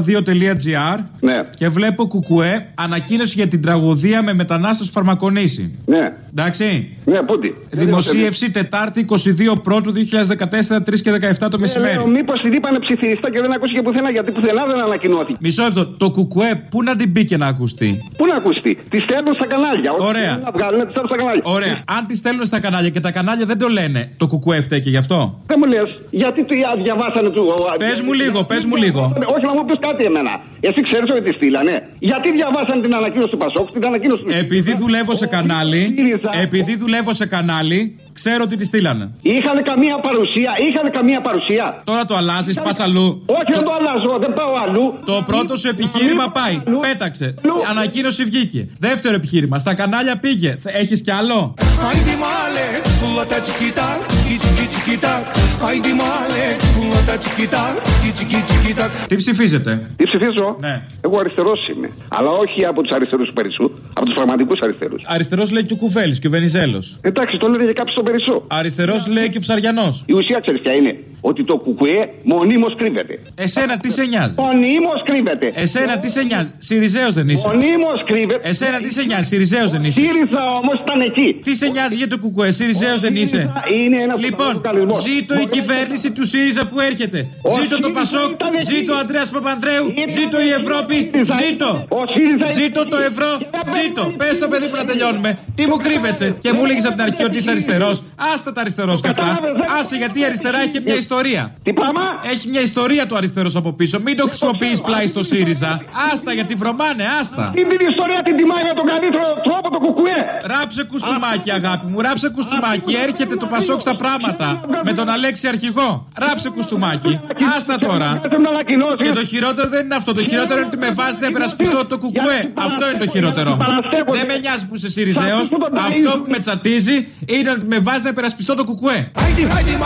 902.gr Ναι. και βλέπω κουκουέ ανακοίνωση για την τραγωδία με μετανάστες φαρμακονήσι. Ναι. Εντάξει; Ναι, πούντι. Δημοσίευση Τετάρτη 22 Πρώτου 2014, 3 και 17 το μεσημέρι. Μήπως την είπανε ψιθυριστά και δεν ακούστηκε πουθενά γιατί πουθενά δεν ανακοινώθηκε. Μισό λεπτό. Το κουκουέ, πού να την πει και να ακουστεί; Πού να ακουστεί; Τη στέλνουν στα κανάλια. Ό,τι Ωραία. θέλουν Να βγάλουν, τη στέλνουν στα κανάλια. Ωραία. Αν τη στέλνουν στα κανάλια και τα κανάλια δεν το λένε, το κουκουέ φταίει και γι' αυτό; Δεν μου λες, γιατί το διαβάσανε του. Πες μου λίγο, πες μου λίγο. Όχι, να μου πεις κάτι εμένα. Εσύ ξέρεις ότι τη στείλανε. Γιατί διαβάσανε την ανακοίνωση του Πασόκ, την ανακοίνωση του. Επειδή δουλεύω σε κανάλι, επειδή δουλεύω σε κανάλι, ξέρω ότι τη στείλανε. Είχαν καμία παρουσία, είχαν καμία παρουσία. Τώρα το αλλάζεις, πας αλλού. Όχι, δεν το αλλάζω, δεν πάω αλλού. Το πρώτο σου επιχείρημα πάει. Πέταξε. Ανακοίνωση βγήκε. Δεύτερο επιχείρημα. Στα κανάλια πήγε. Έχεις κι άλλο; Άιντι μάλε, που τα τσικίτα, τσικί τσικί τσικίτα. Άιντι μάλε, που τα τσικίτα, τσικί τσικί τσικίτα. Τι ψηφίζετε; Τι ψηφίζω; Ναι. Εγώ αριστερός είμαι. Αλλά όχι από τους αριστερούς του Περισσού, από τους πραγματικούς αριστερούς. Αριστερός λέει και ο Κουφέλης και ο Βενιζέλος. Εντάξει, το λένε για κάποιου στον Περισσό. Αριστερός λέει και ο Ψαριανός. Η ουσία ξέρεις ποια είναι; Ότι το κουκουέ μονίμως κρύβεται. Εσένα τι σε νοιάζει; Μονίμως κρύβεται. Εσένα τι σε νοιάζει; Σιριζέος δεν είσαι. Μονίμως κρύβεται. Εσένα τι σε νοιάζει; Σιριζέος δεν είσαι. ΣΥΡΙΖΑ όμως ήταν εκεί. Τι σε νοιάζει για το κουκουέ; Σιριζέος δεν είσαι. Είναι ένας Λοιπόν, ζήτω η κυβέρνηση του ΣΥΡΙΖΑ που έρχεται. Ζήτω το Πασόκ. Ζήτω ο Αντρέα Παπανδρέου. Ζήτω η Ευρώπη. Ζήτω. Ζήτω το ευρώ. Ζήτω. Πες το παιδί που να τελειώνουμε. Τι μου κρύβεσαι. Και μου έλεγες από την αρχή ότι είσαι αριστερός. Άστα τα αριστερός και αυτά. Άσε γιατί η αριστερά έχει και μια ιστορία. Τι πράγμα; Έχει μια ιστορία το αριστερός από πίσω. Μην το χρησιμοποιείς πλάι στο ΣΥΡΙΖΑ. Άστα γιατί βρωμάνε, άστα. Την την ιστορία την τιμάει για τον καλύτερο τρόπο το κουκουέ. Ράψε κουστούμάκι, αγάπη μου, ράψε κουστούμάκι. Έρχεται το Πασόκ στα πράγματα. Με τον Αλέξη Αρχηγό. Ράψε κουστούμάκι. Άστα τώρα. Και το χειρότερο δεν είναι αυτό. Το χειρότερο είναι ότι με βάζει να υπερασπιστώ το κουκουέ. Αυτό είναι το χειρότερο. Δεν με νοιάζει που είσαι Σιριζέος. Αυτό που με τσατίζει είναι ότι με βάζει να υπερασπιστώ το κουκουέ. Άιντι, άιντι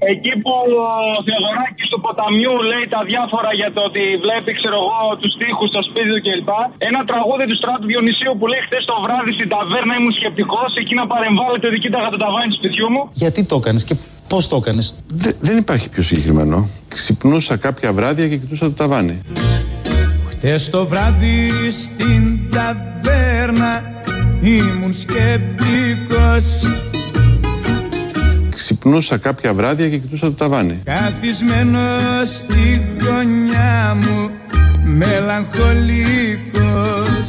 μάλε, που τα τσικίτα, τσικί τσικί τσικίτα. Άιντι μάλε, που τα τσικίτα, τσικί τσικί τσικίτα. Εκεί που ο Θεοδωράκης του ποταμιού λέει τα διάφορα για το ότι βλέπει, ξέρω εγώ, τους τοίχους στο σπίτι του κλπ. Ένα τραγούδι του Στράτου Διονυσίου που λέει χθες το βράδυ στην ταβέρνα ήμουν σκεπτικός. Εκεί να παρεμβάλλετε ότι κοίταγα το ταβάνι του σπιτιού μου. Γιατί το έκανες και πώς το έκανες; δεν υπάρχει πιο συγκεκριμένο. Ξυπνούσα κάποια βράδια και κοιτούσα το ταβάνι. Χτες το βράδυ στην ταβέρνα ήμουν σκεπτικός Ξυπνούσα κάποια βράδια και κοιτούσα το ταβάνι. Καθισμένο στη γωνιά μου μελαγχολικός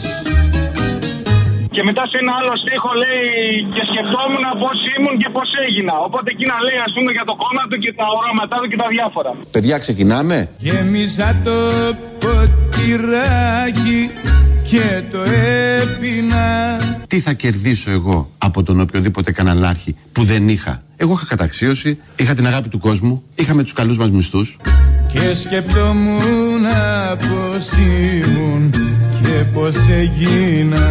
Και μετά σε ένα άλλο στίχο λέει και σκεφτόμουν πώς ήμουν και πώς έγινα. Οπότε εκεί να λέει, ας πούμε, για το κόμμα του και τα οράματά του και τα διάφορα. Παιδιά, ξεκινάμε. Γέμιζα το ποτηράκι και το έπινα Τι θα κερδίσω εγώ από τον οποιοδήποτε καναλάρχη που δεν είχα; Εγώ είχα καταξίωση, είχα την αγάπη του κόσμου, είχαμε τους καλούς μας μισθούς. Και σκεπτόμουν πως ήμουν και πως έγινα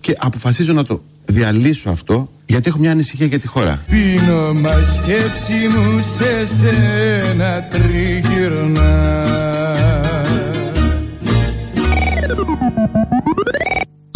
Και αποφασίζω να το διαλύσω αυτό γιατί έχω μια ανησυχία για τη χώρα. Πίνω μα σκέψη μου σε σένα τριγυρνά